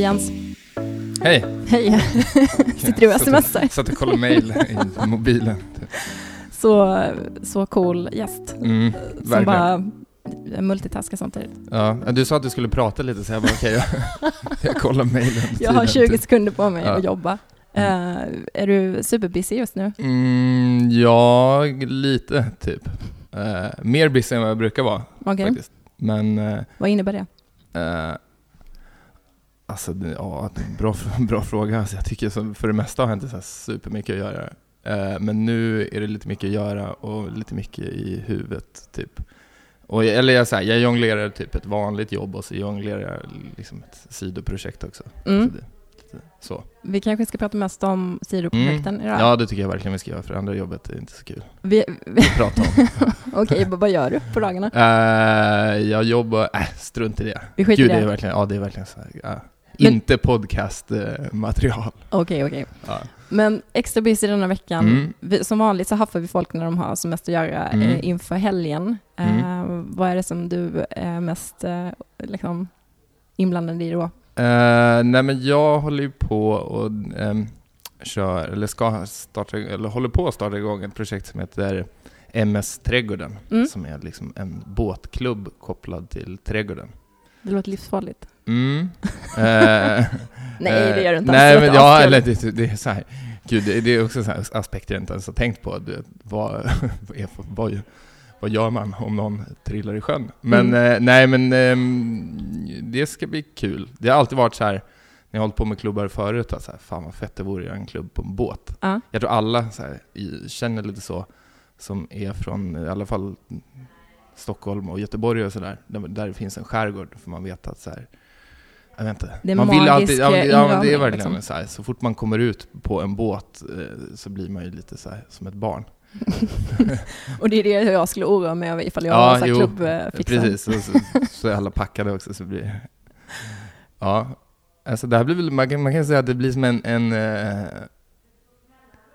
Hej Jens. Hej! Hej. Sitter du och smsar? Satt och kollade mail i mobilen. Så, så cool gäst. Mm, som verkligen. bara multitaskar samtidigt. Ja, du sa att du skulle prata lite så jag bara okej, jag, jag kollar mailen. Jag har tiden. 20 sekunder på mig Ja. att jobba. Eh, är du superbusy just nu? Mm, ja, lite typ. Eh, mer busy än vad jag brukar vara Okej, faktiskt. Men eh, vad innebär det? Alltså, det- ja, det bra, bra fråga. Alltså, jag tycker som för det mesta har jag inte så supermycket att göra. Eh, men nu är det lite mycket att göra och lite mycket i huvudet, typ. Och, jag- eller jag, så här, jag jonglerar typ ett vanligt jobb och så jonglerar jag liksom ett sidoprojekt också. Mm. Så, det, lite så. Vi kanske ska prata mest om sidoprojekten idag. Ja, det tycker jag verkligen vi ska göra, för det andra jobbet är inte så kul Vi, vi, att prata om. Okej, vad vad gör du på dagarna? Eh, jag jobbar, äh, strunt i det. Vi skiter Gud, det är det. verkligen, ja, det är verkligen så här, ja. Men- Inte podcastmaterial. Okej, okej. Ja. Men extra busy denna veckan. Mm. Vi, som vanligt så haffar vi folk när de har som mest att göra Mm. eh, inför helgen. Eh, Mm. Vad är det som du är mest eh, liksom, inblandad i då? Eh, nej men jag håller ju på och ehm, kör, eller ska starta, eller håller på att starta igång ett projekt som heter MS Trädgården, Mm. som är liksom en båtklubb kopplad till trädgården. Det låter livsfarligt. Mm. Eh, Nej, det gör det inte Nej, alls. Det men ja, eller det, det är så här, gud, det, det är också så aspekter jag inte ens har tänkt på. Du, vet, vad, vad, vad, gör man om någon trillar i sjön? Men Mm. eh, nej, men ehm, det ska bli kul. Det har alltid varit så här, när jag har hållit på med klubbar förut, att så här, fan vad fett det vore att göra en klubb på en båt. Ja. Jag tror alla så här, känner lite så, som är från i alla fall Stockholm och Göteborg och sådär, där, där det finns en skärgård, för man vet att så här, jag vet inte. Det man vill alltid, ja, ja, det är verkligen liksom. så här, så fort man kommer ut på en båt eh, så blir man ju lite så här, som ett barn. Och det är det jag skulle oroa mig över ifall jag Ja, var klubbfixare. Precis, så, så, så är alla packade också så blir det- Ja, alltså det här blir väl, man kan, man kan säga att det blir som en, en eh,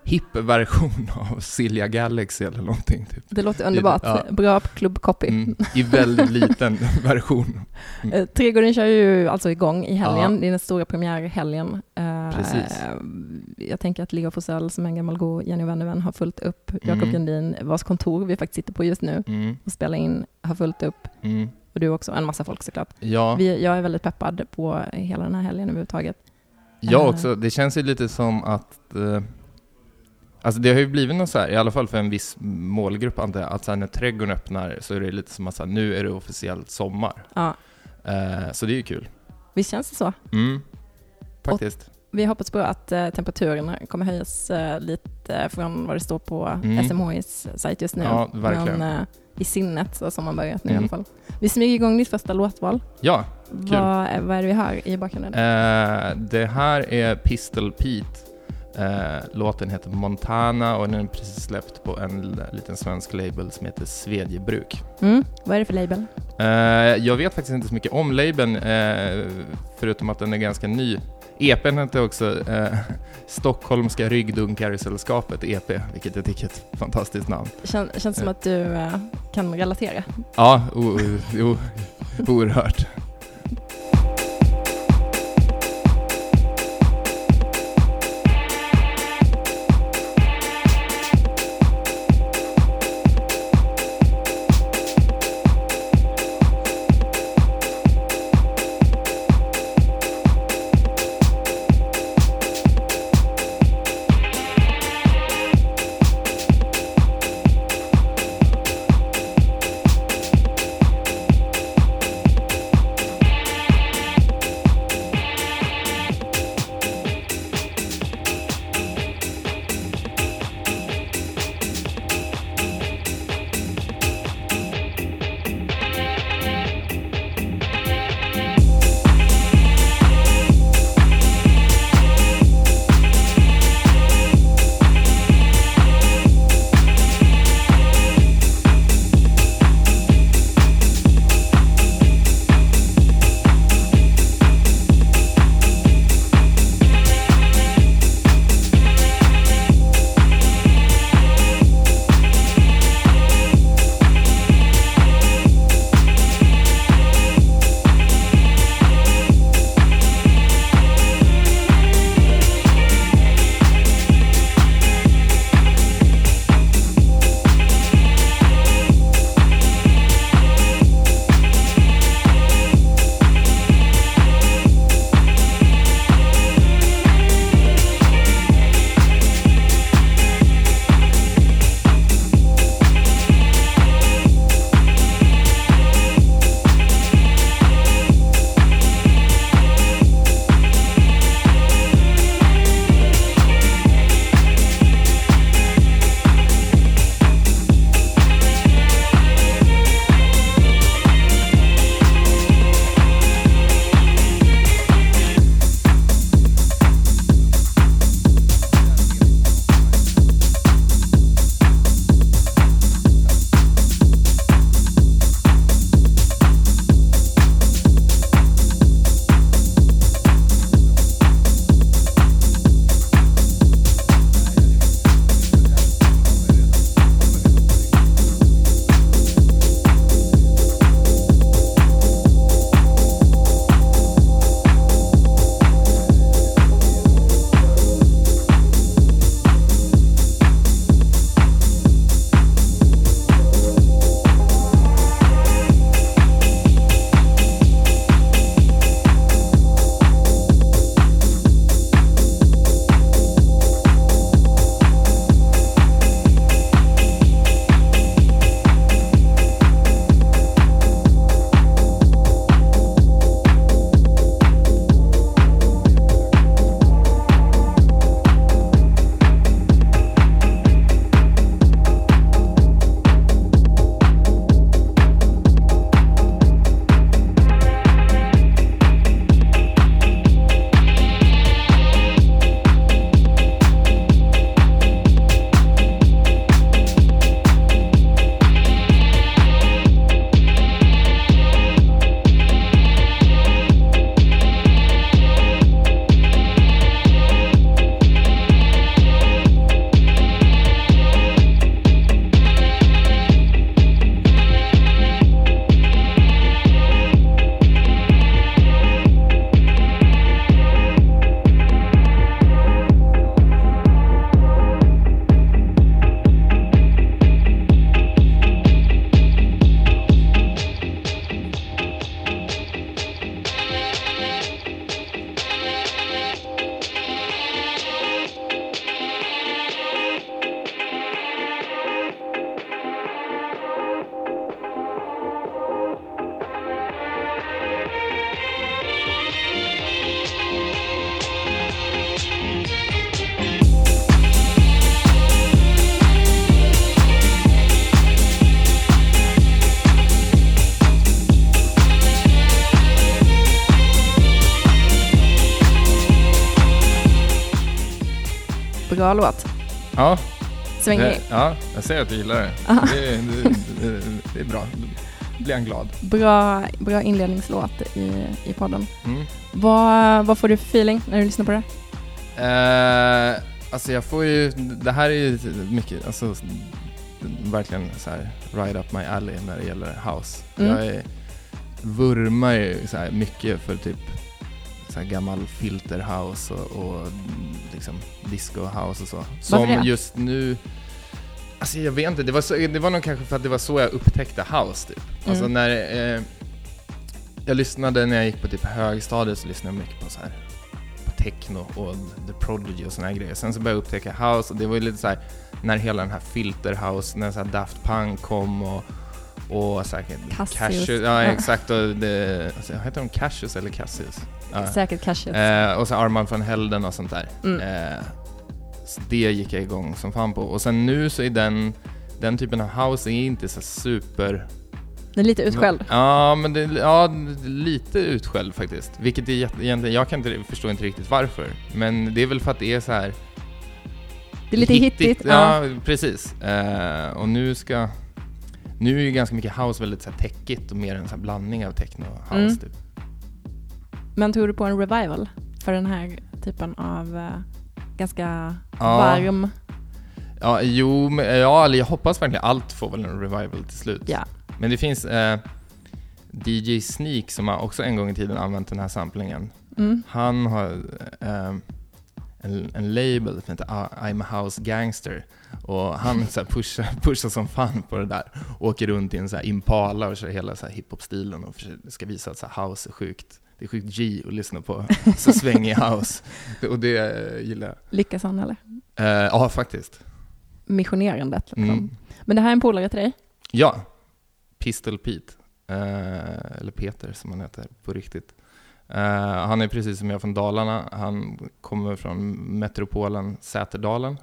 hipp version av Silja Galaxy eller någonting. Typ. Det låter underbart. Ja. Bra klubbcopy. Mm, I väldigt liten version. Eh, Trädgården kör ju alltså igång i helgen. Ja. Det är den stora premiärhelgen. Eh, Precis. Jag tänker att Leo Forsell, som är en gammal god Jenny Wennervän, har fullt upp. Jakob Mm. Vars kontor vi faktiskt sitter på just nu Mm, och spelar in, har fullt upp. mm. Och du också, en massa folk såklart. Ja, Vi, jag är väldigt peppad på hela den här helgen överhuvudtaget. jag eh. också. Det känns ju lite som att Alltså det har ju blivit något så här, i alla fall för en viss målgrupp antar jag, att så när trädgården öppnar så är det lite som att så här, nu är det officiellt sommar. Ja, Eh, så det är ju kul. visst känns det så? Mm. Faktiskt. Vi hoppas på att eh, temperaturerna kommer höjas eh, lite från vad det står på Mm. SMHIs sajt just nu. Ja, verkligen. Men eh, i sinnet så som man börjat nu i Mm. alla fall. Vi smyger igång ditt första låtval. Ja, Vad, är- vad är det vi hör i bakgrunden? eh, det här är Pistol Pete. Eh, låten heter Montana och den är precis släppt på en liten svensk label som heter Svedjebruk. Mm. Vad är det för label? Eh, jag vet faktiskt inte så mycket om labeln, eh, förutom att den är ganska ny. EPn heter också eh, Stockholmska Ryggdunkarsällskapet, EP, vilket jag tycker är ett fantastiskt namn. Kän, känns som att du eh, kan relatera. Ja, o, o, o, oerhört. Bra låt. Ja, Svängig. ja, jag ser att du gillar det. Det, det, det, det är bra. Då blir han glad. Bra, bra inledningslåt i, i podden. Mm. Vad, vad får du för feeling när du lyssnar på det? Eh, alltså jag får ju, det här är ju mycket, alltså verkligen så här right up my alley när det gäller house. Mm. Jag är, vurmar ju så mycket för typ så här gammal filterhouse och, och liksom disco house och så. Som det? just nu, alltså jag vet inte, det var, så, det var nog kanske för att det var så jag upptäckte house typ. Alltså Mm. när eh, jag lyssnade när jag gick på typ högstadiet så lyssnade jag mycket på så här på techno och The Prodigy och såna här grejer. Sen så började jag upptäcka house och det var ju lite så här när hela den här filterhouse, när så här Daft Punk kom och och säkert Cassius. ja Ja. exakt och det, alltså, heter de Cassius eller Cassius? Ja. Säkert Cassius. Eh, och så Armand van Helden och sånt där. Mm. Eh, så det gick jag igång som fan på. Och sen nu så är den, den typen av house är inte så super... Den är lite utskälld. Ja, men det, ja, lite utskälld faktiskt. Vilket är egentligen, jag kan inte, förstår inte riktigt varför. Men det är väl för att det är så här Det är lite hittigt. Ja, precis. Eh, och nu ska... Nu är ju ganska mycket house väldigt så här techigt och mer en så blandning av techno och house Mm. typ. Men tror du på en revival för den här typen av eh, ganska Ja. varm? Ja, jo, men, ja, eller jag hoppas verkligen allt får väl en revival till slut. Ja. Men det finns eh, DJ Sneak som har också en gång i tiden använt den här samplingen. Mm. Han har eh, en, en label som heter I- I'm a House Gangster. Och han så här pushar, pushar som fan på det där. Åker runt i en så här Impala och kör hela så hiphop-stilen och ska visa att så här house är sjukt. Det är sjukt G att lyssna på så svängig house. Och det eh, gillar jag. Lyckas han eller? Eh, Ja, faktiskt. Missionerandet liksom. Mm. Men det här är en polare till dig? Ja, Pistol Pete. Eh, eller Peter som han heter på riktigt. Eh, han är precis som jag från Dalarna. Han kommer från metropolen Säterdalen.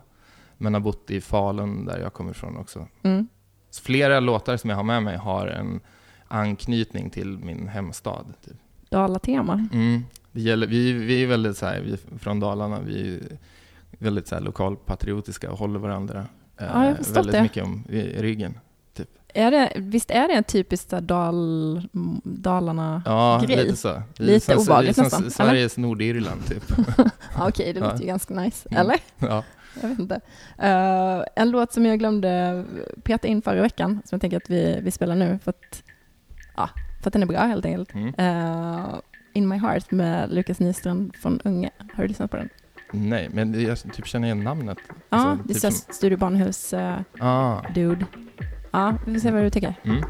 Men har bott i Falun där jag kommer ifrån också. Mm. Så flera låtar som jag har med mig har en anknytning till min hemstad. Typ. Dalatema. Mm. Det gäller, vi, vi är väldigt så här, vi från Dalarna, vi är väldigt så här lokalpatriotiska och håller varandra eh, Ja, jag har förstått väldigt det. mycket om ryggen. Är det, visst är det en typisk Dal, m- Dalarna... Ja, grej. lite så. Vi Lite obehagligt nästan, Sveriges Nordirland typ. Ja, Okej, det låter ju ganska nice. Mm. Eller? ja. Jag vet inte. Eh, en låt som jag glömde peta in förra veckan, som jag tänker att vi, vi spelar nu, för att, ja, för att den är bra helt enkelt. Mm. Eh, In My Heart med Lukas Nyström från Unge. Har du lyssnat på den? Nej, men jag typ känner igen namnet. Ja, Alltså, det är typ så som- Studio Barnhus uh, Ah. Ja, vi får se vad du tycker. Mm.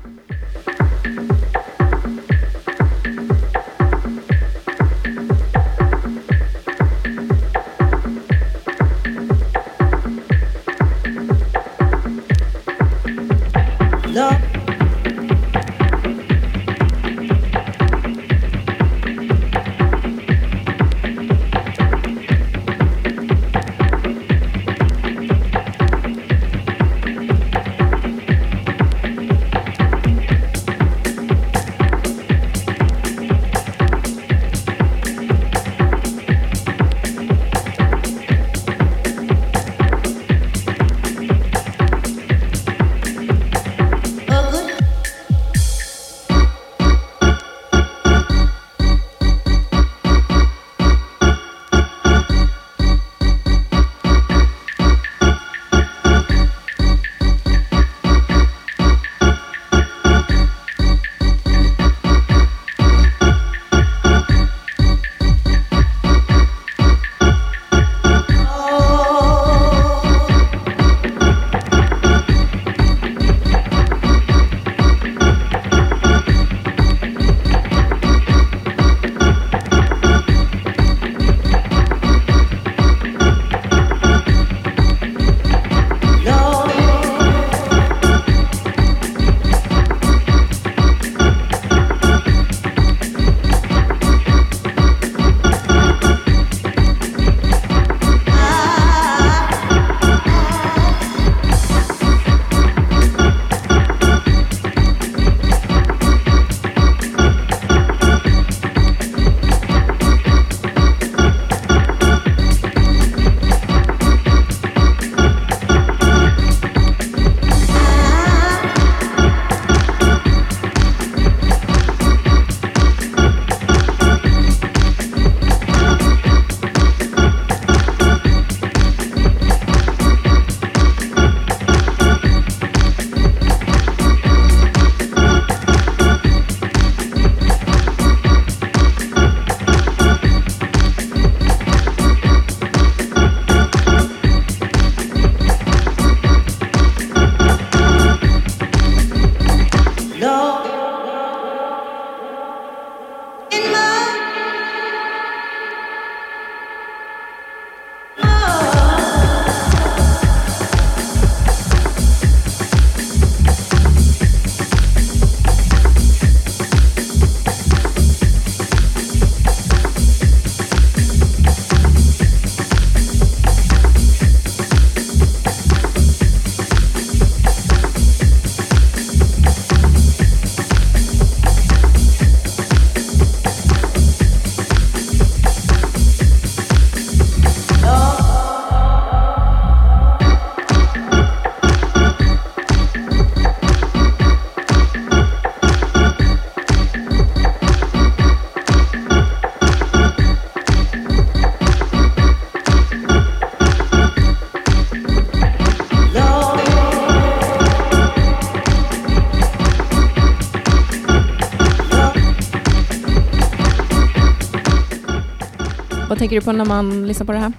Tänker du på när man lyssnar på det här?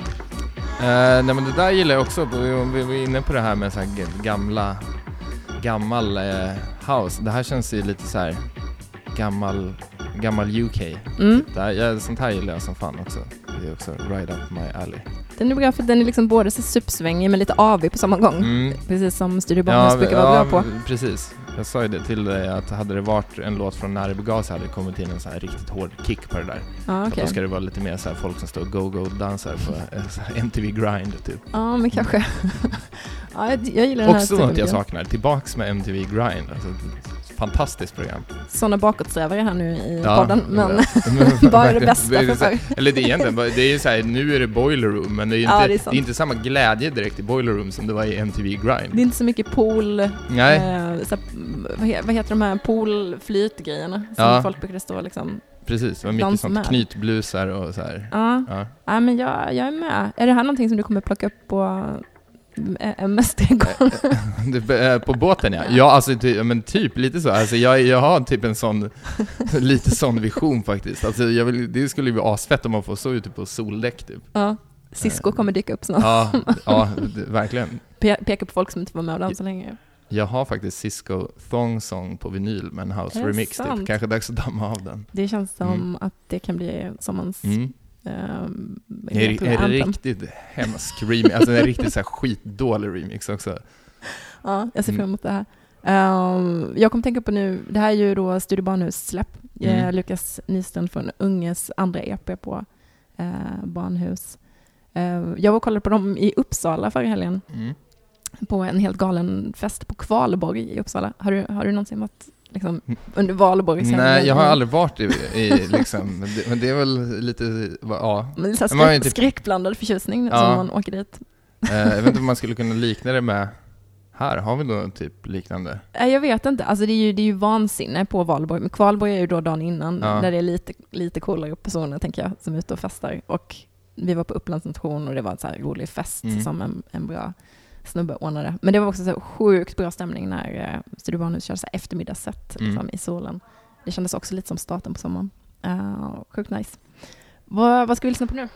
Eh, nej men det där gillar jag också. Vi var inne på det här med så här gamla, gammal eh, house. Det här känns ju lite så här gammal, gammal UK. Mm. Det här, ja, sånt här gillar jag som fan också. Det är också right up my alley. Den är bra för den är liksom både så supersvängig men lite avig på samma gång. Mm. Precis som Studio Barnhus brukar vara ja, bra på. precis. Jag sa ju det till dig att hade det varit en låt från När det begav sig hade det kommit in en så här riktigt hård kick på det där. Att okej. Då ska det vara lite mer så här folk som står och go-go-dansar på eh, MTV Grind typ. Ja, men kanske. ja, jag, jag gillar den här Också något jag saknar. Tillbaks med MTV Grind. Alltså, fantastiskt program. Sådana bakåtsträvare här nu i Ja, podden, men ja. bara det bästa för så här- förr. Eller det är egentligen, det är ju såhär, nu är det Boiler Room, men det är ju Ja, inte, det är det är inte samma glädje direkt i Boiler Room som det var i MTV Grind. Det är inte så mycket pool, Nej, eh, så, här, vad, he, vad heter de här poolflytgrejerna som Ja. folk brukade stå liksom. precis. Det var mycket sånt. med. Knytblusar och så här. Ja, Ja. ja men jag, jag är med. Är det här någonting som du kommer plocka upp på eh, På båten ja. Ja, alltså ty, men typ lite så. Alltså, jag, jag har typ en sån, lite sån vision faktiskt. Alltså, jag vill, det skulle ju vara asfett om man får så ute på soldäck typ. ja. Cisco kommer dyka upp snart. Ja, ja det, verkligen. Pe- peka på folk som inte var med och dansade längre. Jag har faktiskt Cisco Thong Song på vinyl med en house remix typ. Kanske dags att damma av den. Det känns som Mm. att det kan bli sommarens Mm. Ehm, vad En, heter det? riktigt hemsk remix, alltså en riktigt så här skitdålig remix också. Ja, jag ser Mm. fram emot det här. Ehm, jag kommer tänka på nu, det här är ju då Studio Barnhus släpp. Mm. Eh, Lukas Nyström från Unges andra EP på eh, Barnhus. Eh, jag var och kollade på dem i Uppsala förra helgen Mm. på en helt galen fest på Kvalborg i Uppsala. Har du, har du någonsin varit liksom, under Valborg? sen- Nej, jag har aldrig varit i, i liksom, men det, men det är väl lite, ja. Men det är så här skräck, skräckblandad förtjusning Ja. som man åker dit. Eh, jag vet inte om man skulle kunna likna det med, här har vi något typ liknande. Nej, Jag vet inte, alltså det är ju, det är ju vansinne på Valborg, men Kvalborg är ju då dagen innan, Ja. där det är lite, lite coolare personer, tänker jag, som är ute och festar. Och vi var på Upplands nation och det var en så rolig fest Mm. som en, en bra snubbe ordnade. Men det var också så sjukt bra stämning när uh, Studio Barnhus körde så här eftermiddagsset Mm. liksom, i solen. Det kändes också lite som starten på sommaren. Uh, sjukt nice. Vad, vad ska vi lyssna på nu?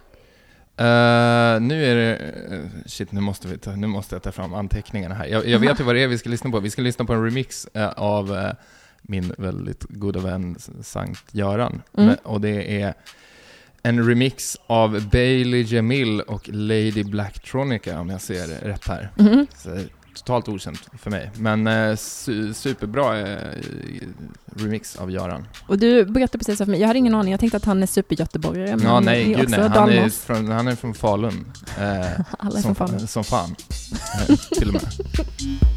Eh, nu är det, eh, shit nu måste, vi ta, nu måste jag ta fram anteckningarna här. Jag, jag vet ju vad det är vi ska lyssna på. Vi ska lyssna på en remix eh, av eh, min väldigt goda vän Sankt Göran. Mm. Men- Och det är en remix av Bailey Jamil och Lady Blacktronica om jag ser rätt här. Så, totalt okänt för mig. Men eh, su superbra eh, remix av Göran. Och du berättade precis för mig, jag hade ingen aning, jag tänkte att han är supergöteborgare. Ja, nej, det är gud nej. Han är, från, han är från Falun. Eh, Alla är som, från Falun. som fan. Eh, till och med.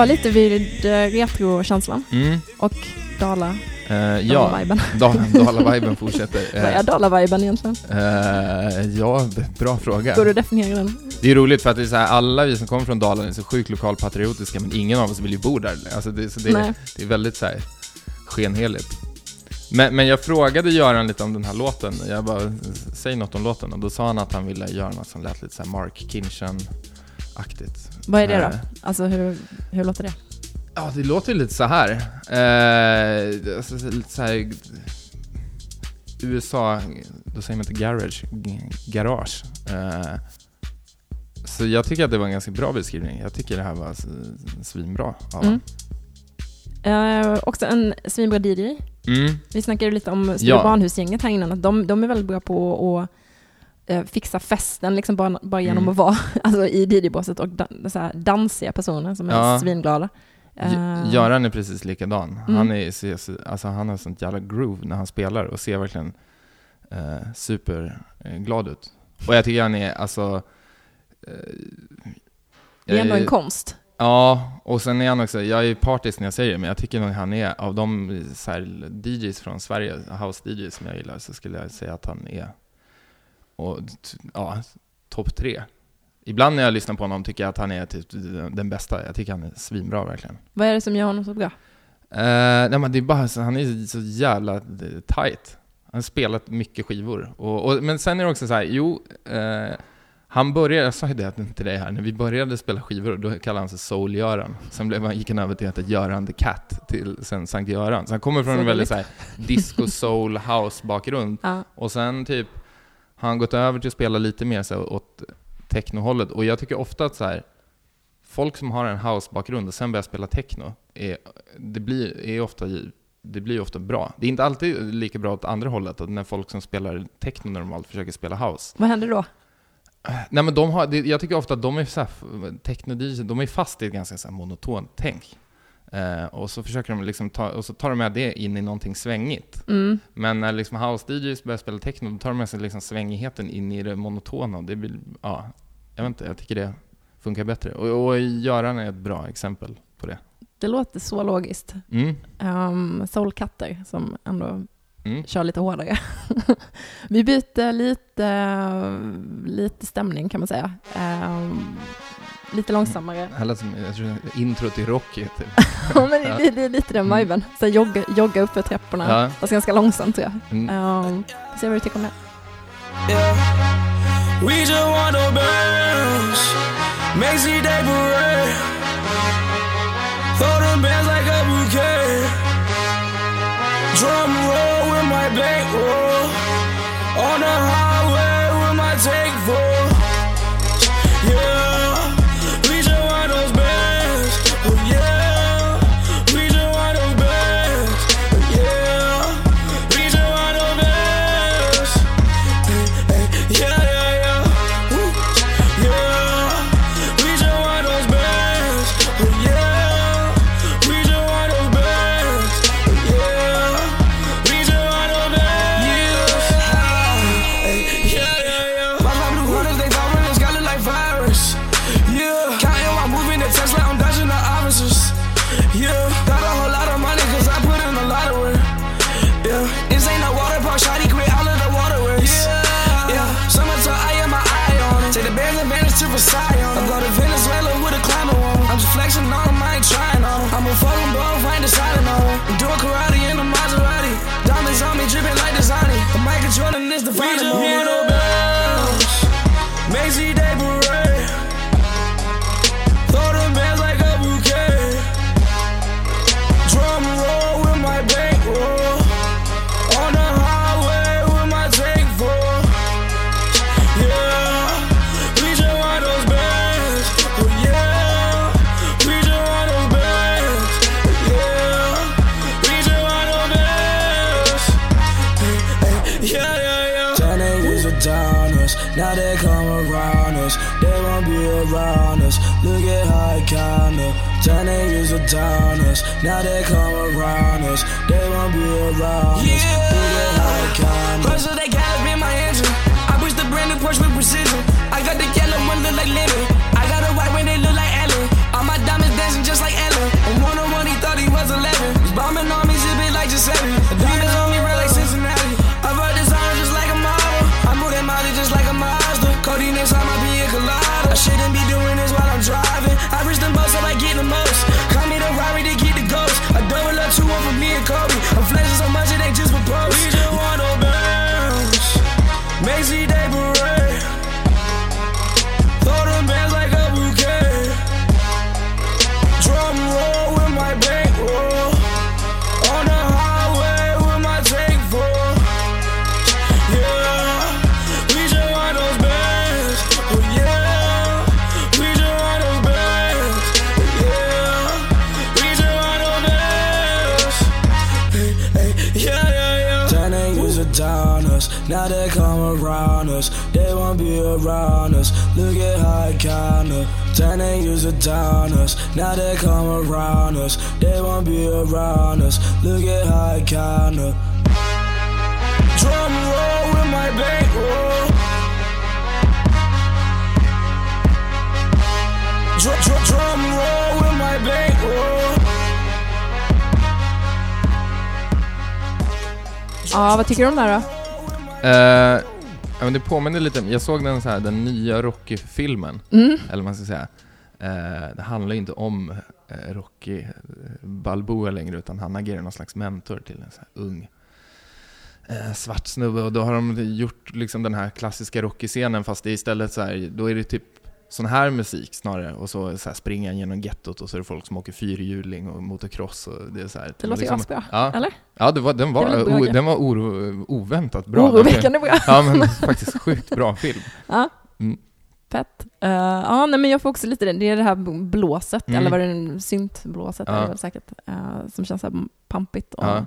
kvar lite vid eh, retrokänslan Mm. och Dala, Eh, ja, Dala-viben. Da- Dala-viben fortsätter. Vad är Dala-viben egentligen? Eh, ja, bra fråga. Går du att definiera den? Det är roligt för att det är så här, alla vi som kommer från Dalarna är så sjukt lokalpatriotiska men ingen av oss vill ju bo där. Alltså det, så det, Nej. det är väldigt så här skenheligt. Men, men jag frågade Göran lite om den här låten, jag bara, säg något om låten och då sa han att han ville göra något som lät lite så Mark Kinchen-aktigt. Vad är det då? Eh, Alltså hur, hur låter det? Ja, det låter ju lite så här. Eh, alltså, lite så här USA, då säger man inte garage, garage. Eh, så jag tycker att det var en ganska bra beskrivning. Jag tycker det här var svinbra av Mm. Eh, också en svinbra DJ. Mm. Vi snackade lite om Ja. Stora Barnhusgänget här innan, att de, de är väldigt bra på att eh, fixa festen liksom bara, bara genom Mm. att vara alltså, i DJ-båset och dan- så här, dansiga personer som är Ja. svinglada. Eh, G- Göran är precis likadan. Mm. Han, är, alltså han har sånt jävla groove när han spelar och ser verkligen eh, superglad ut. Och jag tycker han är, alltså... Eh, det är ändå en konst. Ja, och sen är han också, jag är partisk när jag säger det, men jag tycker nog han är, av de så här, DJs från Sverige, house DJs som jag gillar, så skulle jag säga att han är, och, ja, topp tre. Ibland när jag lyssnar på honom tycker jag att han är typ den bästa. Jag tycker han är svinbra verkligen. Vad är det som gör honom så bra? Eh, nej men det är bara han är så jävla eh, tight. Han har spelat mycket skivor. Och, och, men sen är det också så här, jo, eh, han började, jag sa ju det till dig här, när vi började spela skivor, då kallade han sig Soul-Göran. Sen blev han, gick han över till att heta Göran the Cat, till sen Sankt Göran. Så han kommer från Så en väldigt så här, disco, soul, house bakgrund. Ja. Och sen typ har han gått över till att spela lite mer så här, åt technohållet. Och jag tycker ofta att så här, folk som har en house-bakgrund och sen börjar spela techno, är, det, blir, är ofta, det blir ofta bra. Det är inte alltid lika bra åt andra hållet, när folk som spelar techno normalt försöker spela house. Vad händer då? Nej men de har, jag tycker ofta att de är så här, techno de är fast i ett ganska så monotont tänk. Eh, och så försöker de liksom ta, och så tar de med det in i någonting svängigt. Mm. Men när liksom house DJs börjar spela techno, då tar de med sig liksom svängigheten in i det monotona. och Det blir, ja, jag vet inte, jag tycker det funkar bättre. Och, och Göran är ett bra exempel på det. Det låter så logiskt. Mm. Um, Soulkatter som ändå Mm. kör lite hårdare. Vi byter lite, lite stämning kan man säga. Um, lite långsammare. Det här lät som intro till Rocky. Typ. Ja, men det, det är lite den Mm. viben. Så jogga, jogga upp för trapporna. Ja. Fast ganska långsamt tror jag. Mm. Um, se vad du tycker om det. Yeah. We just want the bands. Macy Day Parade. Throw them bands like a bouquet. Drum roll with my bankroll. On the highway up. Ten niggas are down us, now they come around us. They won't be around us. Look at how I count up. Pressure they gallop in my engine. I push the brand new Porsche with precision. I got the around us. Look at how I kinda turn they used to down us. Now they come around us, they won't be around us. Look at how I kinda drum roll with my bankroll. Drum, drum, drum roll with my bankroll. Ja, vad tycker du om det här då? Eh, ja, men det påminner lite, jag såg den, så här, den nya Rocky-filmen, Mm. eller man ska säga. Eh, det handlar ju inte om eh, Rocky eh, Balboa längre, utan han agerar någon slags mentor till en så ung eh, svart snubbe. Och då har de gjort liksom den här klassiska Rocky-scenen, fast det är istället så här, då är det typ sån här musik snarare, och så, så springer han genom gettot och så är det folk som åker fyrhjuling och motocross. Och det, är så här, Det låter ju liksom, asbra, ja, eller? Ja, det var, den var, Det o, den var oro, oväntat bra. Oroväckande bra. Ja, men faktiskt sjukt bra film. Ja. Mm. Fett. Eh, ja, nej, men jag får också lite det. Det är det här blåset, Mm. eller vad det är, syntblåset Ja. är det väl säkert, eh, som känns så här pampigt och Ja.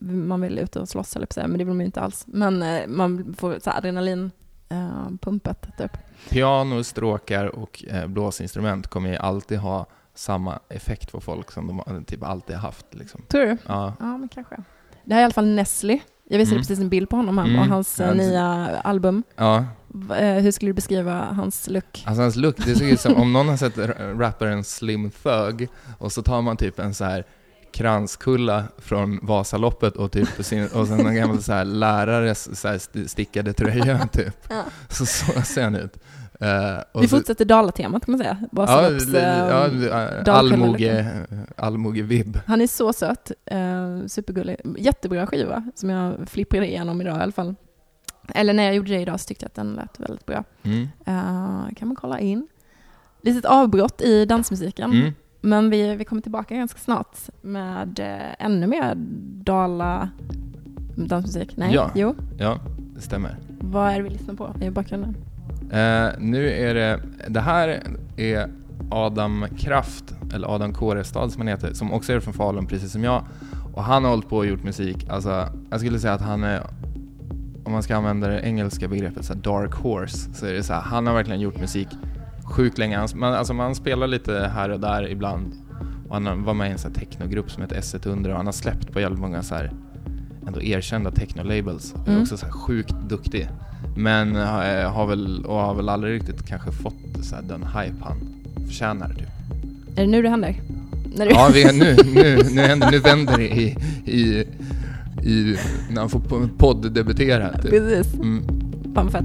man vill ut och slåss, eller men det vill man ju inte alls. Men eh, man får så här adrenalin eh, pumpet typ. Piano, stråkar och eh, blåsinstrument kommer ju alltid ha samma effekt på folk som de har- typ alltid haft. Liksom. Tror du? Ja. Ja, men kanske. Det här är i alla fall Nestle. Jag visade Mm. precis en bild på honom här, Mm. och hans eh, Ja, det- nya album. ja, eh, hur skulle du beskriva hans look? alltså hans look, det ser ut som om någon har sett rapparen Slim Thug och så tar man typ en så här kranskulla från Vasaloppet och, typ sin, och sen en gammal så här lärares så här st- stickade tröja typ. Ja. Så, så ser han ut. Och Vi fortsätter Dalatemat kan man säga. Ja, Vasalopps, li- ja, allmoge, allmoge-vibb. Han är så söt, eh, supergullig. Jättebra skiva som jag flipprade igenom idag i alla fall. Eller när jag gjorde det idag så tyckte jag att den lät väldigt bra. Mm. Eh, kan man kolla in. Litet avbrott i dansmusiken. Mm. Men vi, vi kommer tillbaka ganska snart med eh, ännu mer Dala dansmusik. Nej, Ja. jo. Ja, det stämmer. Vad är det vi lyssnar på i bakgrunden? Eh, nu är det, det här är Adam Kraft, eller Adam Kårestad som han heter, som också är från Falun precis som jag. Och han har hållit på och gjort musik, alltså jag skulle säga att han är, om man ska använda det engelska begreppet så dark horse, så är det så här, han har verkligen gjort musik sjukt länge. Han, man, alltså man spelar lite här och där ibland. Och han var med i en sån technogrupp som heter S100 och han har släppt på jävligt många så här ändå erkända techno-labels. Och är Mm. också så här sjukt duktig. Men eh, har väl, och har väl aldrig riktigt kanske fått så här, den hype han förtjänar typ. Är det nu det händer? När du... Ja, vi är, nu, nu, nu, händer, nu vänder det i, i, i när han får po- podd-debutera. Typ. Precis. Mm. Fan fett.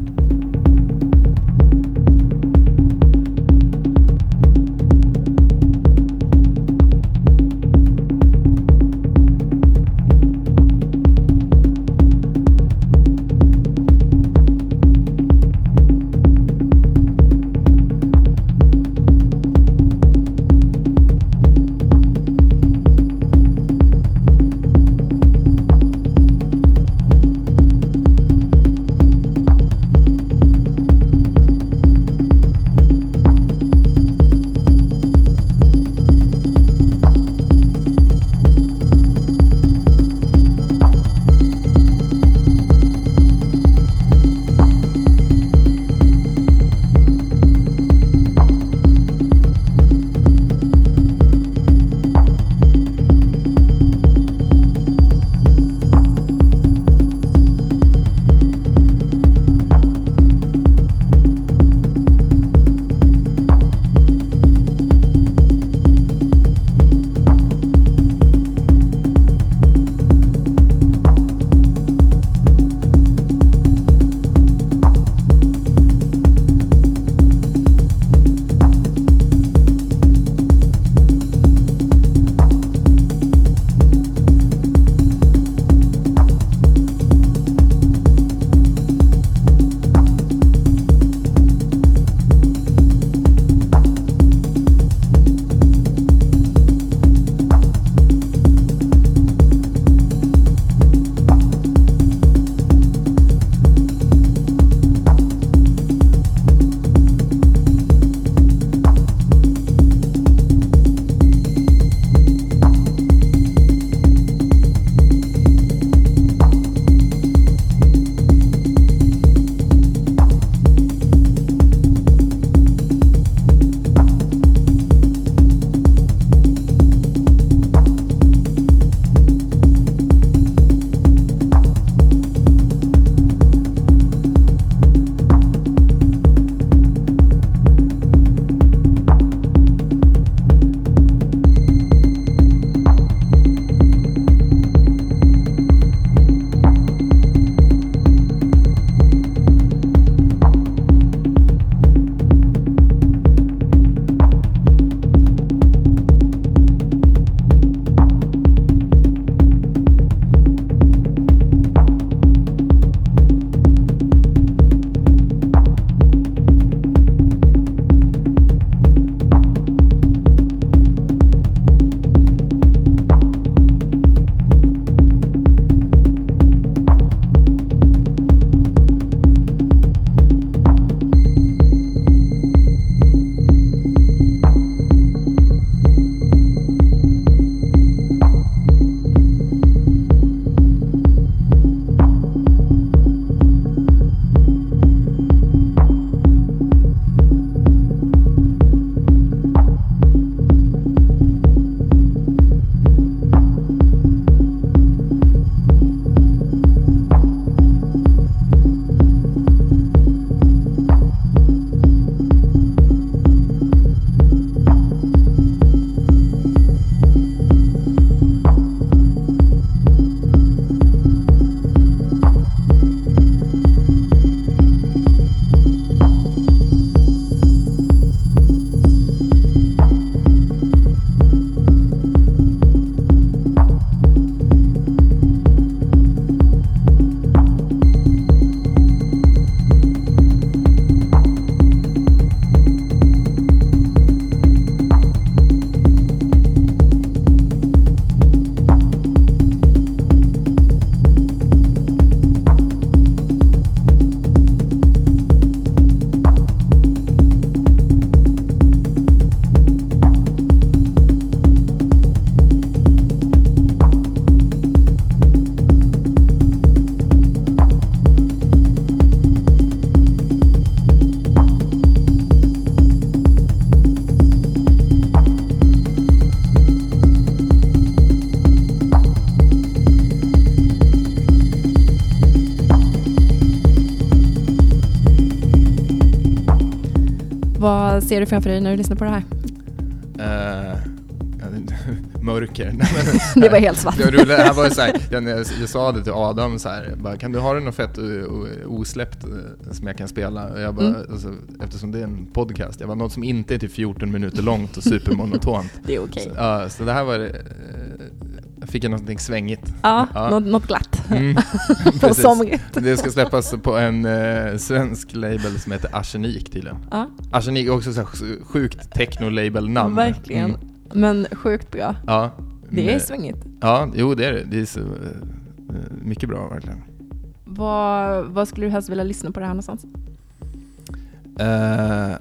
Ser du framför dig när du lyssnar på det här? Eh, mörker. Det var helt svart. Det här var så här, jag, jag, jag sa det till Adam så här, bara, kan du ha något fett osläppt eh, som jag kan spela? Och jag bara, Mm. alltså, eftersom det är en podcast, jag var något som inte är till 14 minuter långt och supermonotont. Det är okej. Så, ja, så det här var, eh, jag fick någonting svängigt. Ja, Ja. Något, något glatt Mm. Det ska släppas på en eh, svensk label som heter Arsenik tydligen. Ja, Arsenik är också så här sjukt techno-label-namn. verkligen. Mm. Men sjukt bra. Ja. Det är Men- svängigt. Ja, jo det är det. Det är så, eh, mycket bra verkligen. Vad, vad skulle du helst vilja lyssna på det här någonstans? Eh,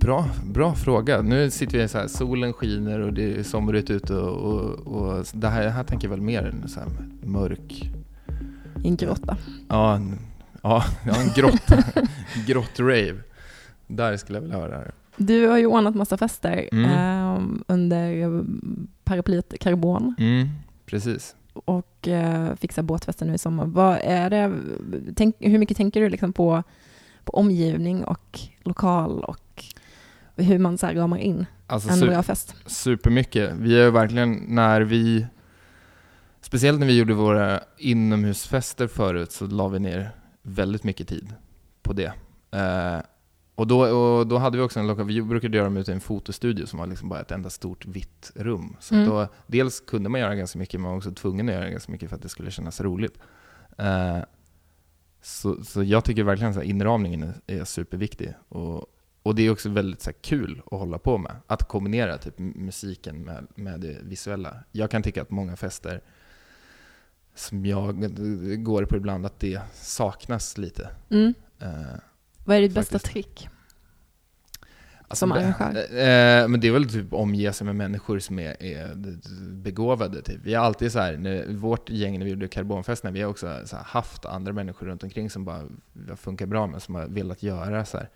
bra, bra fråga. Nu sitter vi så här, solen skiner och det är somrigt ute och, och, och det här, här tänker jag väl mer så här mörk, en grotta. ja, en, ja, en grotta, grott-rave. Där skulle jag vilja höra det. Du har ju ordnat massa fester Mm. ehm, under paraplyet Carbon Mm, precis. och uh, fixar båtfester nu i sommar. Vad är det, tänk, hur mycket tänker du liksom på, på omgivning och lokal och hur man så här ramar in Alltså, en bra fest? supermycket. Vi är ju verkligen, när vi, speciellt när vi gjorde våra inomhusfester förut, så la vi ner väldigt mycket tid på det. Eh, och, då, och då hade vi också en lokal, vi brukade göra dem ute i en fotostudio som var liksom bara ett enda stort vitt rum. Så Mm. då, dels kunde man göra ganska mycket, men man var också tvungen att göra ganska mycket för att det skulle kännas roligt. Eh, så, så jag tycker verkligen att inramningen är superviktig. Och, och det är också väldigt så här, kul att hålla på med. Att kombinera typ, musiken med, med det visuella. Jag kan tycka att många fester som jag går på ibland, att det saknas lite. Mm. Eh, Vad är ditt bästa Faktiskt. trick? Alltså, Som arrangör? Eh, men det är väl typ omge sig med människor som är, är begåvade. Typ. Vi har alltid så här, när, vårt gäng när vi gjorde karbonfesterna, vi har också så här, haft andra människor runt omkring som bara har funkat bra med, som har velat göra så här.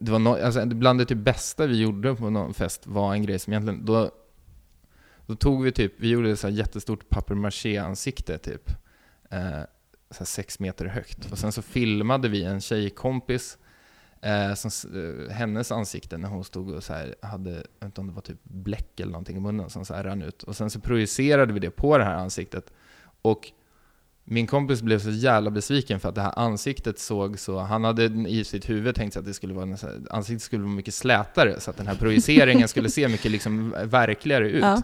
Det var no, alltså, bland det typ bästa vi gjorde på någon fest var en grej som egentligen, då, då tog vi typ, vi gjorde så här jättestort papier-maché-ansikte typ. Eh, så här sex meter högt. Och sen så filmade vi en tjejkompis Eh, som, eh, hennes ansikte när hon stod och så här hade, jag vet inte om det var typ bläck eller någonting i munnen som så här rann ut. Och sen så projicerade vi det på det här ansiktet. Och min kompis blev så jävla besviken för att det här ansiktet såg så, han hade i sitt huvud tänkt sig att det skulle vara, ansiktet skulle vara mycket slätare så att den här projiceringen skulle se mycket liksom verkligare ut. Ja.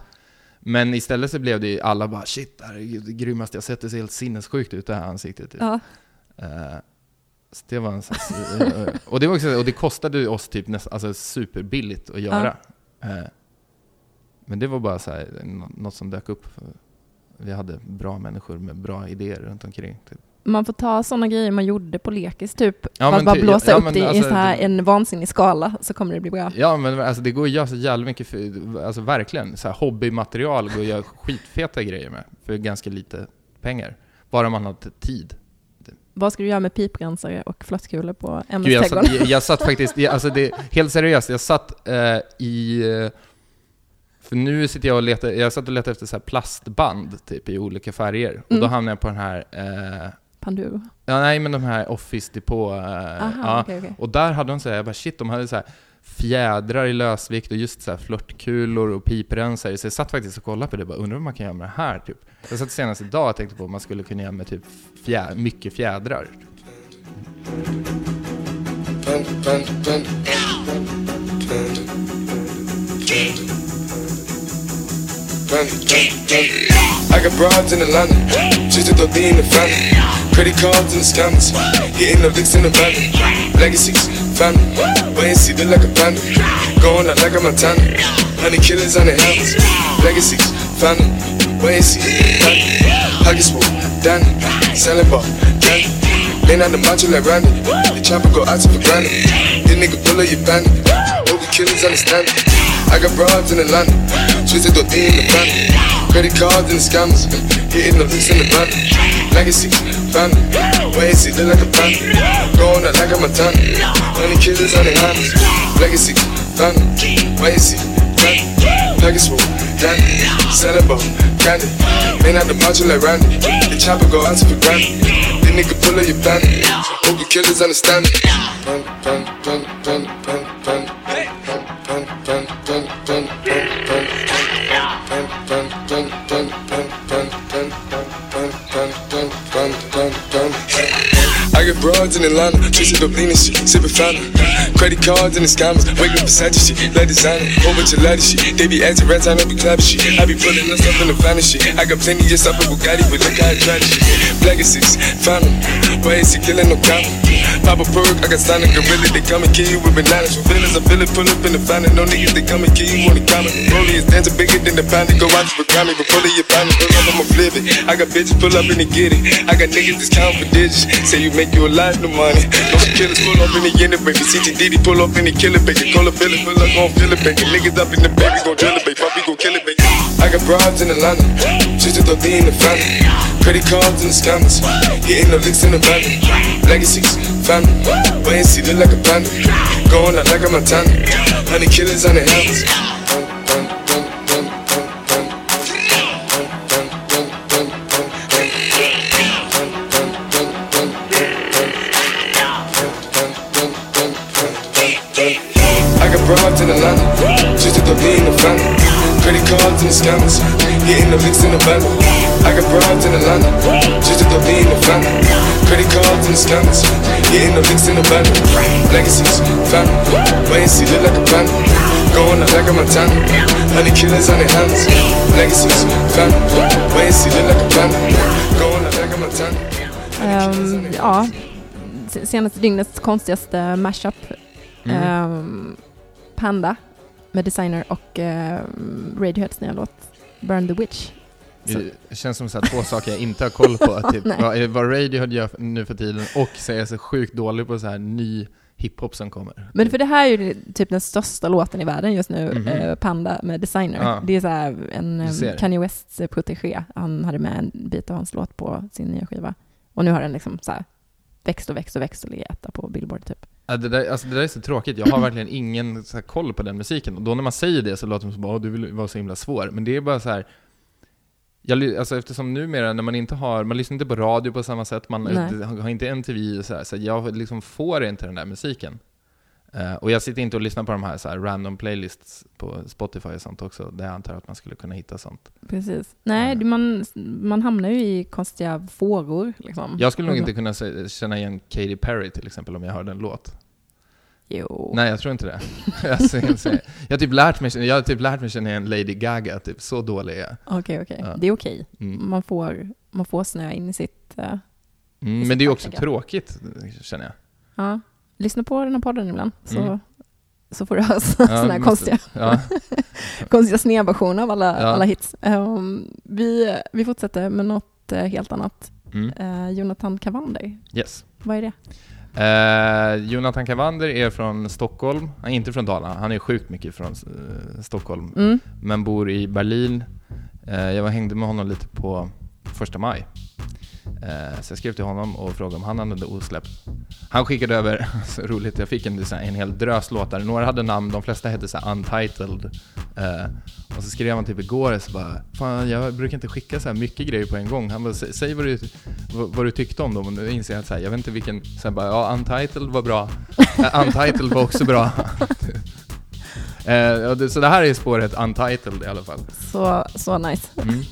Men istället så blev det ju alla bara shit, det här är det grymmaste jag sett, det ser helt sinnessjukt ut det här ansiktet. Ja. Så det var en eh, och, det var också, och det kostade oss typ näst, alltså superbilligt att göra. Eh, men det var bara så här, nå- något som dök upp. Vi hade bra människor med bra idéer runt omkring. Typ. Man får ta sådana grejer man gjorde på lekis typ, Ja, men bara ty- blåsa ja, upp men det i alltså, så här en vansinnig skala så kommer det bli bra. Ja men alltså det går att göra så jävla mycket, för, alltså verkligen, så här hobbymaterial går att göra skitfeta grejer med för ganska lite pengar. Bara man har tid. Vad ska du göra med piprensare och flottkulor på MS Gud, jag, jag, jag satt faktiskt, jag, alltså det, helt seriöst, jag satt eh, i... För nu sitter jag och letar, jag satt och letade efter så här plastband typ i olika färger. Och då Mm. hamnade jag på den här, eh, Panduro? ja nej men de här Office Depot. Eh, Aha, ja. okej, okej. Och där hade de så här, jag bara shit, de hade så här fjädrar i lösvikt och just så här flörtkulor och piprensare. Så jag satt faktiskt och kollade på det och bara, undrar vad man kan göra med det här typ. Jag satt senast idag och tänkte på vad man skulle kunna göra med typ fjä, mycket fjädrar. Panda, panda. I got broads in Atlanta, just to D in the family. Credit cards and the scammers, hitting the licks in the van. Legacies, family, wait and see, look like a panda. Going out like a Montana, honey killers on the helmets. Legacies, family, wait and see, family. Pockets full, Danny, selling ball, candy. Lean on the macho like Randy. The chopper go out to for granted. This nigga pull up your bandit. Hope the killers understand it. I got broads in the Atlanta. Twisted to in the family. Credit cards and the scammers. Hitting the licks in the van. Legacy, family. And see, look like a panda. Going out like a Montana. Honey killers on their hands. Legacy, family. And see, family. Package full, dandy. Selling ball, candy. Lean out the macho like Randy. The chopper go to for granted. This nigga pull up your bandit. Hope the killers understand it. Broads in Atlanta, twisted up lean and shit, sipping fountain. Credit cards and the scammers, wake up beside shit, like designer, of ladder shit. They be acting rats, I know be clapping shit. I be pulling us up in the finest shit. I got plenty just up in Bugatti, but look how I try this shit. Black found. Why is he killing no count? Pop a perk, I got a gorilla, they come and kill you with bananas. With feelings, I feel it, pull up in the fountain. No niggas, they come and kill you on the counter. Rollie is dancing bigger than the pound, go out for Grammy, but pull it, you pound I'ma flip it. I got bitches pull up and they get it. I got niggas that's counting for digits. Say you make you a lot of money. Those killers pull up in the end, baby. CTDD pull up in the killer, baby. Call a Billy, pull up, gon' it, baby. Niggas up in the baby, gon' drill it, baby. Puppy gon' kill it, baby. I got broads in the Atlanta, just to be in the family. Credit cards and the scammers, hitting the licks in the van. Legacies, family, wait and see, look like a panda. Going out like a Montana, honey killers on the helmets. I got broads in Atlanta, just to be in the family. Credit cards and the scammers, hitting the licks in the van. I got broads in Atlanta, just to be in the family. Credit cards and the scammers, hitting the licks in the van. Legacies, family, wait and see, look like a panda. Going out like a Montana, honey killers on their hands. Legacies, family, wait and see, look like a panda. Going out like a Montana. Ehm, ja, se- senaste dygnets konstigaste mashup. Mm. Ehm, Panda med designer och um, Radioheads nya låt Burn the Witch. Så- Det känns som så här, två saker jag inte har koll på. Typ, vad, vad Radiohead gör nu för tiden och så är jag så sjukt dålig på så här ny hiphop som kommer. Men för det här är ju typ den största låten i världen just nu, Mhm. eh, Panda med designer. Ja. Det är så här en ser. Kanye Wests eh, protegé. Han hade med en bit av hans låt på sin nya skiva. Och nu har den liksom så här växt och växt och växt och etta på Billboard typ. Ja, det, där, alltså det där är så tråkigt, jag har verkligen ingen så koll på den musiken. Och då när man säger det så låter det som att du vill vara så himla svår. Men det är bara så här. Jag, alltså eftersom numera när man inte har, man lyssnar inte på radio på samma sätt, man Nej. har inte MTV och så här, så jag liksom får inte den där musiken. Eh, och jag sitter inte och lyssnar på de här, så här random playlists på Spotify och sånt också, där jag antar att man skulle kunna hitta sånt. Precis. Nej, det- man, man hamnar ju i konstiga fåror. Liksom. Jag skulle nog Och- inte kunna känna igen Katy Perry till exempel om jag hörde en låt. Jo. Nej, jag tror inte det. jag, har typ lärt mig, jag har typ lärt mig känna igen Lady Gaga, typ. så dålig är jag. Okej, okej. Ja. Det är okej. Mm. Man, får, man får snöa in i sitt... eh, Mm, men det är ju också tråkigt, känner jag. ja. Lyssna på den här podden ibland, så, Mm. så får du höra Ja, sådana här måste- konstiga, Ja. konstiga snedversioner av alla, Ja. alla hits. Um, vi, vi fortsätter med något eh, helt annat. Mm. Eh, Jonathan Cavander, Yes. vad är det? Eh, Jonathan Cavander är från Stockholm, är inte från Dalarna, han är sjukt mycket från Stockholm, Mm. men bor i Berlin. Jag var hängde med honom lite på första maj. Eh, så jag skrev till honom och frågade om han hade osläppt. Han skickade över, så roligt, jag fick en, en hel drös låtar. Några hade namn, de flesta hette så untitled. Eh, och så skrev han typ igår så bara, fan jag brukar inte skicka så här mycket grejer på en gång. Han bara, "Sä- säg vad du, vad, du tyckte om dem. Och nu inser jag att så här, jag vet inte vilken, så bara, ja untitled var bra. Eh, untitled var också bra. Eh, så det här är spåret untitled i alla fall. Så, så nice. Mm.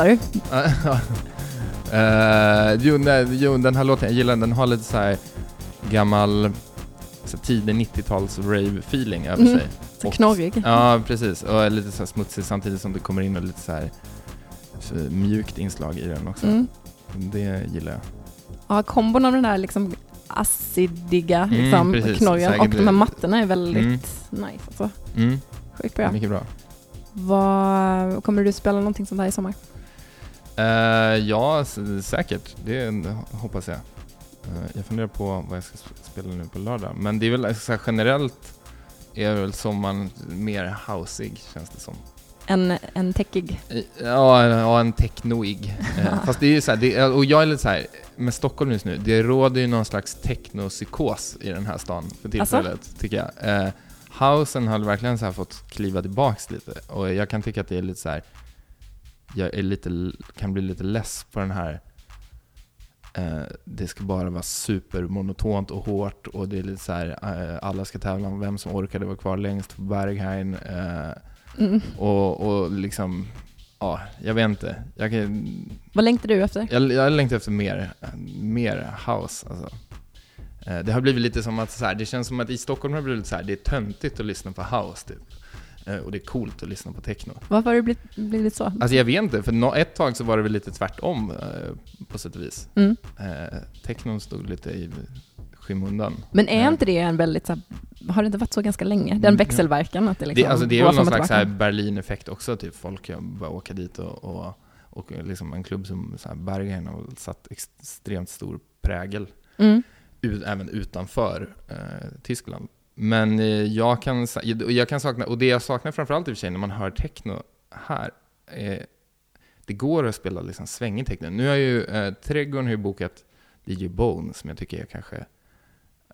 Sa du? Eh, jo, nej, jo, den här låten, jag gillar den. Den har lite så här gammal, så tidig 90-tals rave-feeling över Mm. sig. Så Och- knorrig. Ja, precis. Och lite så smutsig samtidigt som det kommer in och lite så här så mjukt inslag i den också. Mm. Det gillar jag. Ja, kombon av den där liksom acidiga Mm, liksom, precis. knorren och de här mattorna är väldigt Mm. nice. Alltså. Mm, Sjukt bra. Mycket bra. Vad, kommer du spela någonting sånt här i sommar? Eh, ja, säkert. Det hoppas jag. Eh, jag funderar på vad jag ska sp- spela nu på lördag. Men det är väl så här, generellt är väl sommaren mer houseig känns det som. En, en täckig. I- Ja, ja en technoig. Eh, fast det är ju så här, det, och jag är lite så här, med Stockholm just nu, det råder ju någon slags technopsykos i den här stan för tillfället, tycker jag. Eh, housen har verkligen så här fått kliva tillbaks lite, och jag kan tycka att det är lite så här, jag är lite, kan bli lite less på den här eh, det ska bara vara supermonotont och hårt och det är lite så här, eh, alla ska tävla om vem som orkade vara kvar längst på Berghain. Eh, Mm. och, och liksom, ja, jag vet inte. Jag, kan, Vad längtar du efter? jag, jag längtar efter mer, mer house. Alltså. Det har blivit lite som att, så här, det känns som att i Stockholm har det blivit så här, det är töntigt att lyssna på house typ. Eh, Och det är coolt att lyssna på techno. Varför har det blivit, blivit så? Alltså jag vet inte, för ett tag så var det väl lite tvärtom eh, på sätt och vis. Mm. Eh, Technon stod lite i skymundan. Men är inte det en väldigt, så här, har det inte varit så ganska länge? Den Mm, växelverkan att det liksom det, alltså det är väl någon slags så här tillbaka. Berlin-effekt också, typ folk har börjat åka dit och, och, och liksom en klubb som så här Berghain har satt extremt stor prägel, Mm. ut, även utanför eh, Tyskland. Men eh, jag, kan, jag kan sakna, och det jag saknar framförallt i och för sig när man hör techno här, eh, det går att spela liksom svängig techno. Nu har ju eh, Trädgården har ju bokat DJ Bone som jag tycker är kanske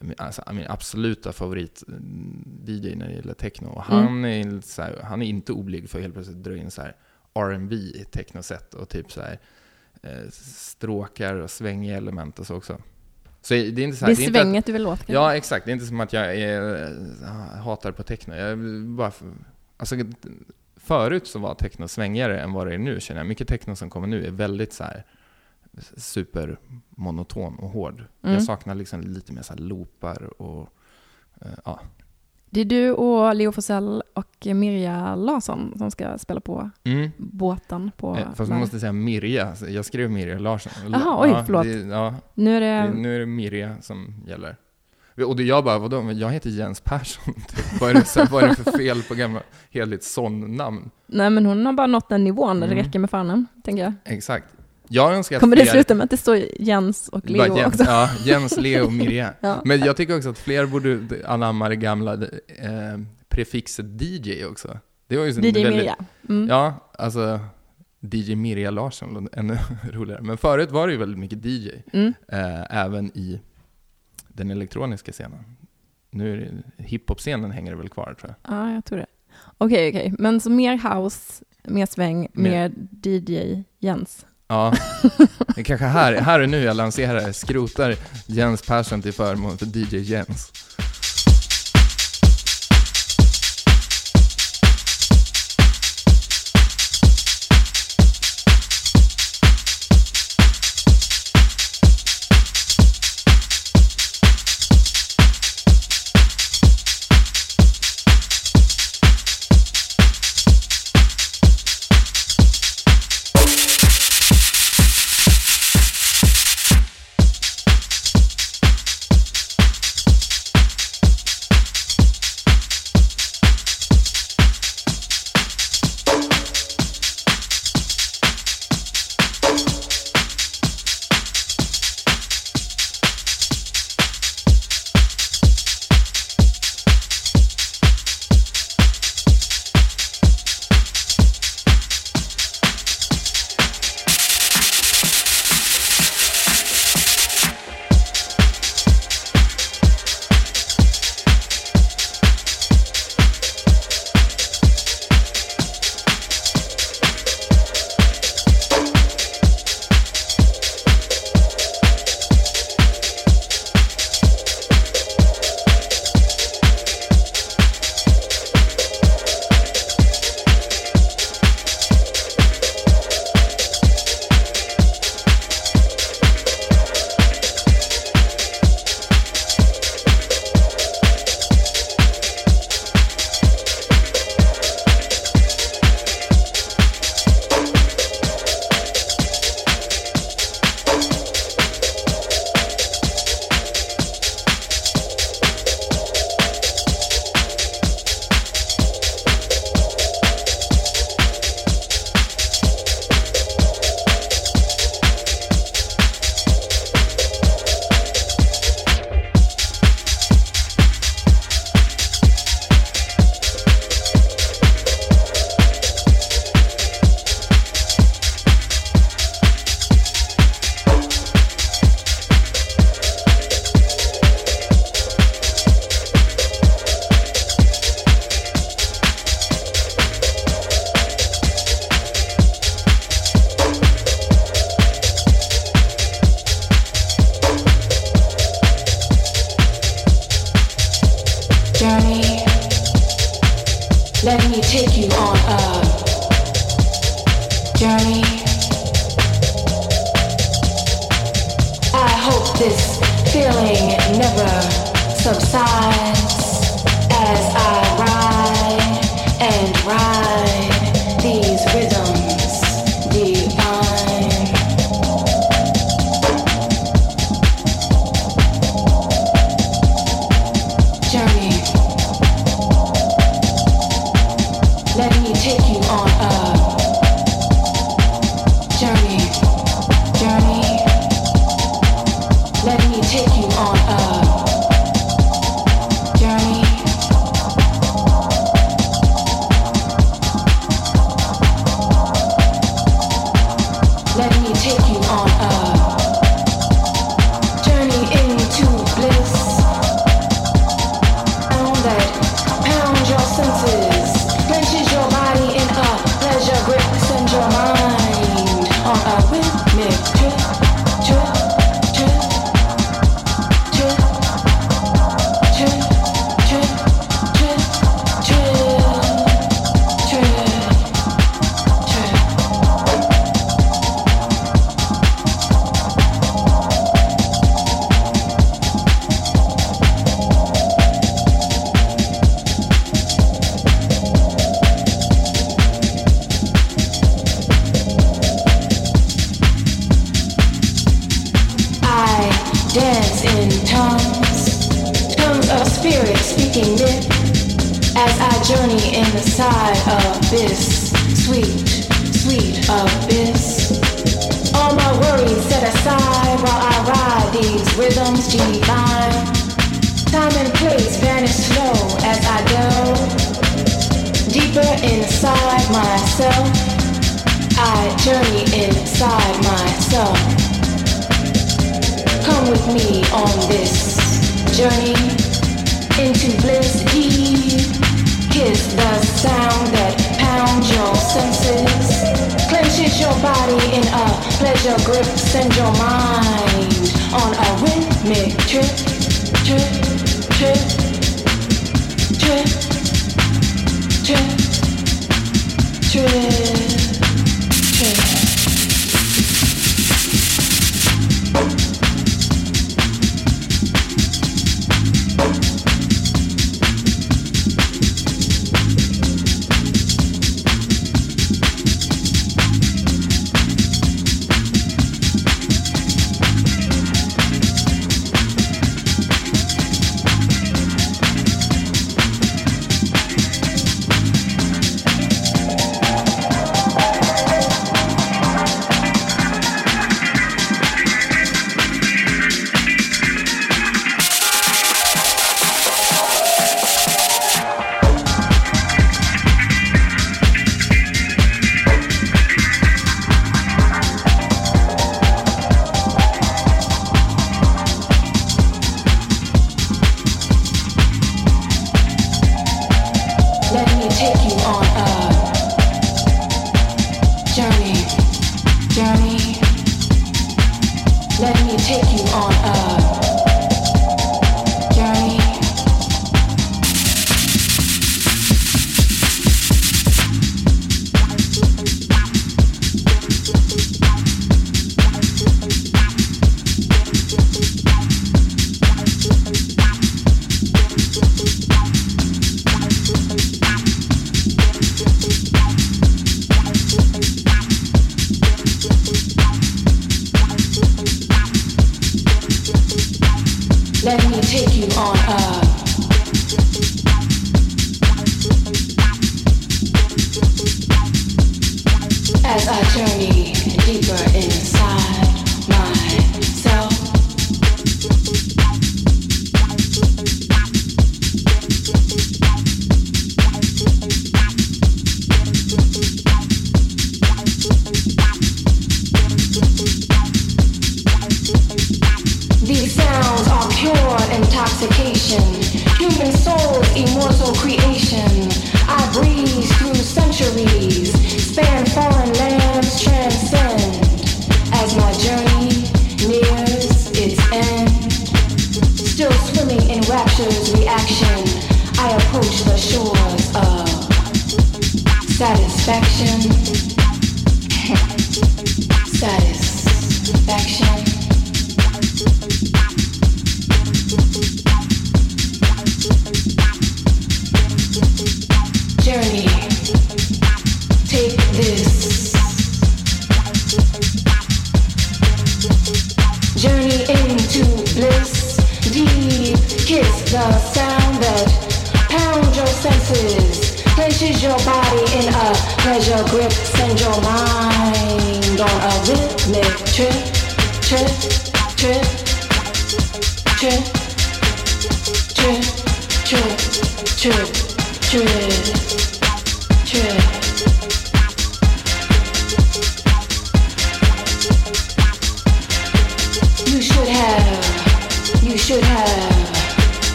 min- alltså, min absoluta favorit-DJ när det gäller techno. Och Mm. han, är lite så här, han är inte oblyg för att helt plötsligt dra in så här R&B i technoset och typ så här, eh, stråkar och svängiga element och så också. Så det är inte så Det här, är inte att- svänget du vill åt kanske? Ja, exakt. Det är inte som att jag är, äh, hatar på techno. Jag är bara alltså, förut så var techno svängigare än vad det är nu känner jag. Mycket techno som kommer nu är väldigt så här supermonoton och hård. Mm. Jag saknar liksom lite mer så loopar och eh, ja. Det är du och Leo Forsell och Mirja Larsson som ska spela på Mm. båten på... Eh, Fast man måste säga Mirja. Så Jag skrev Mirja Larsson. Jaha, oj, förlåt. Det, ja, Nu är det... det, nu är det Mirja som gäller. Och det jag bara, vadå, jag heter Jens Persson. Typ. Vad, är det, så här, vad är det för fel på gamla heligt son-namn? Nej men hon har bara nått den nivån där det Mm. räcker med förnamn, tänker jag. Exakt. Jag önskar Kommer det fler... sluta med att det står Jens och Leo Jens, också? Ja, Jens, Leo och Mirja. Ja. Men jag tycker också att fler borde anamma det gamla eh, prefixet DJ också. Det var ju DJ väldigt, Mirja. Mm. Ja, alltså DJ Mirja Larsson, ännu roligare. Men förut var det ju väldigt mycket DJ, Mm. eh, även i den elektroniska scenen. Nu är det, hiphop-scenen hänger det väl kvar tror jag. Ja, jag tror det. Okej, okej. Men så mer house, mer sväng, Mer- mer DJ Jens. Ja, det är kanske här, här och nu jag lanserar, det. skrotar Jens Persson till förmån för DJ Jens.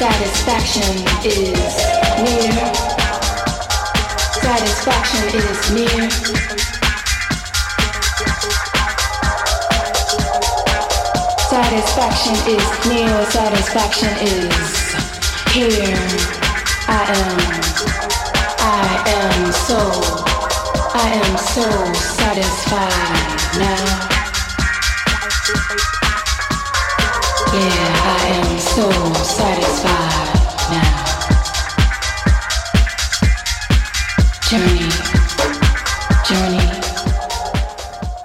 Satisfaction is near. Satisfaction is near. Satisfaction is near. Satisfaction is here. I am. I am so, I am so satisfied now. Yeah, I am so satisfied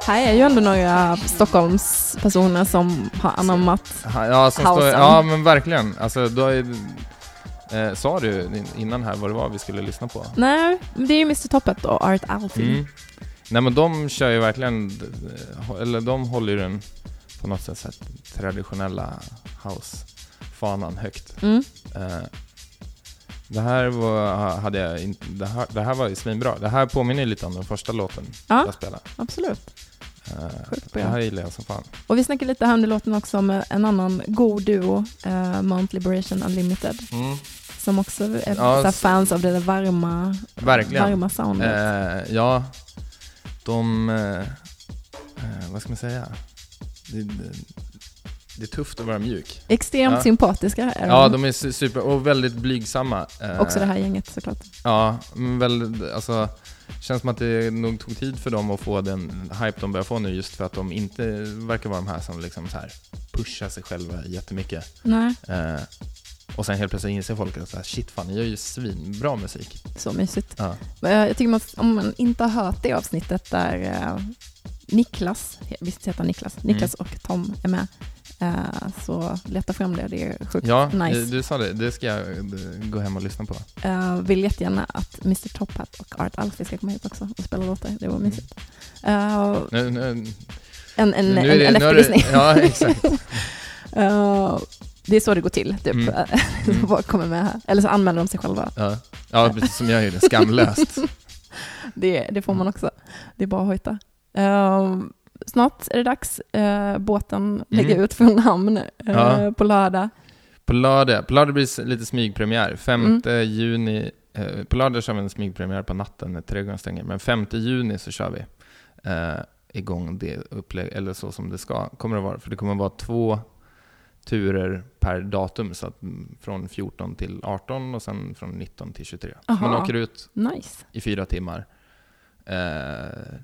Här är ju ändå några Stockholms personer som har anammat. Ja, står, ja men verkligen. Alltså, då är, eh, sa du in- innan här vad det var vi skulle lyssna på? Nej, det är ju Mr Toppet och Art Alfie. Mm. Nej men de kör ju verkligen, eller de håller ju den på något sätt här traditionella house-fanan högt. Mm. Eh, det här var, hade jag inte, det här, det här var ju svinbra. Det här påminner ju lite om den första låten Ja. jag spelade. Absolut. Eh, Sjukt det bra. här gillar jag som fan. Och vi snackade lite här under låten också med en annan god duo, uh, Mount Liberation Unlimited, som också är Ja, fans av det där varma, Verkligen. varma soundet. Eh, ja, de... Eh, eh, vad ska man säga? Det, det, det är tufft att vara mjuk. Extremt ja. sympatiska är Ja, de. de är su- super och väldigt blygsamma. Eh, Också det här gänget såklart. Ja, men väl, alltså, känns som att det nog tog tid för dem att få den hype de börjar få nu just för att de inte verkar vara de här som liksom så här pushar sig själva jättemycket. Nej, Eh, och sen helt plötsligt inser folk att så här, shit fan, ni gör ju svinbra musik. så mysigt. Ja. Eh, Jag tycker man, om man inte har hört det avsnittet där eh, Niklas, visst heter han Niklas, Mm. Niklas och Tom är med, eh, så leta fram det, det är sjukt Ja, nice. du sa det. Det ska jag eh, gå hem och lyssna på. Uh, vill jättegärna att Mr Top Hat och Art Alfie ska komma hit också och spela låtar, det var mysigt. Eh, Nu, nu, en en, Mm. en, det, en det- efterlysning. Ja, exakt. Eh, det är så det går till, typ. Mm. Mm. Så bara kommer med här. Eller så anmäler de sig själva. Ja, ja precis som jag gjorde. Skamlöst. Det, det får man också. Det är bara att hojta. Eh, snart är det dags. Uh, båten lägger Mm. ut från hamn eh, Ja. på lördag. På lördag, på lördag blir det lite smygpremiär. 5 Mm. juni, eh, på lördag kör vi en smygpremiär på natten när trädgården stänger. Men 5 juni så kör vi eh, igång det upplägg, eller så som det ska, kommer det vara. För det kommer att vara två turer per datum, så att mm, från 14 till 18 och sen från 19 till 23. Så man Aha. åker ut Nice. i fyra timmar. Eh,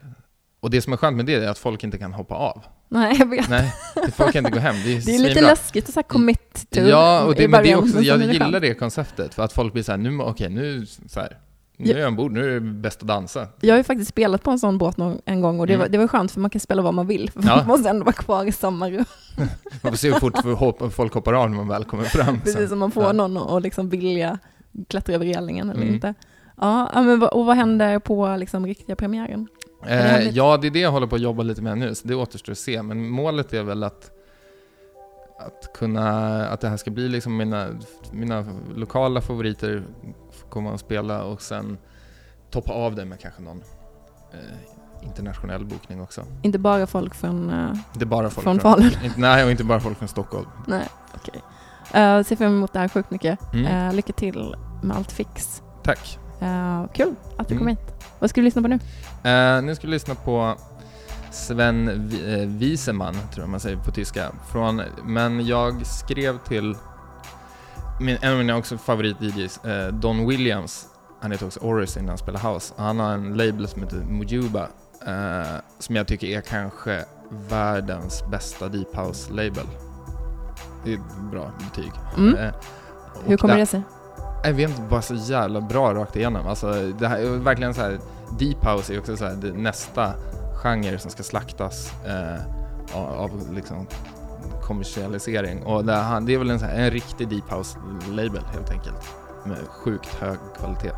och det som är skönt med det är att folk inte kan hoppa av. Nej, jag vet. Nej, folk kan inte gå hem. Det är, Det är lite svinbra. läskigt att så här commit to Ja, och det, men det är också, jag gillar det konceptet. För att folk blir så här, nu, okej, nu, så här, nu är jag ombord, nu är det bäst att dansa. Jag har ju faktiskt spelat på en sån båt en gång och det, Mm. var, det var skönt för man kan spela vad man vill. För Ja. Man måste ändå vara kvar i samma rum. Man får se hur fort folk hoppar av när man väl kommer fram. Precis sen. som man får Ja. någon att liksom vilja klättra över relingen eller Mm. inte. Ja, men, och vad händer på liksom riktiga premiären? Eh, ja, det är det jag håller på att jobba lite med nu, så det återstår att se. Men målet är väl att, att kunna, att det här ska bli liksom mina, mina lokala favoriter komma och spela och sen toppa av det med kanske någon eh, internationell bokning också. Inte bara folk från... eh, Inte bara folk Från Falun. Inte, nej, och inte bara folk från Stockholm. nej, okej. Eh, ser fram emot det här sjukt mycket. Mm. Eh, lycka till med allt fix. Tack. Eh, kul att du Mm. kom hit. Vad ska du lyssna på nu? Eh, nu ska vi lyssna på Sven eh, Wiesemann, tror jag man säger på tyska. Från, men jag skrev till min, en av mina också favorit-DJs, eh, Don Williams. Han heter också Oris innan han spelar house. Han har en label som heter Mujuba, eh, som jag tycker är kanske världens bästa deep house-label. Det är ett bra betyg. Mm. Hur kommer det sig? Jag vet inte, bara så jävla bra rakt igenom. Alltså, det här är verkligen så här, deep house är också så här, det, nästa genre som ska slaktas eh, av, av liksom kommersialisering. Och det, här, det är väl en, så här, en riktig deep house-label helt enkelt. Med sjukt hög kvalitet.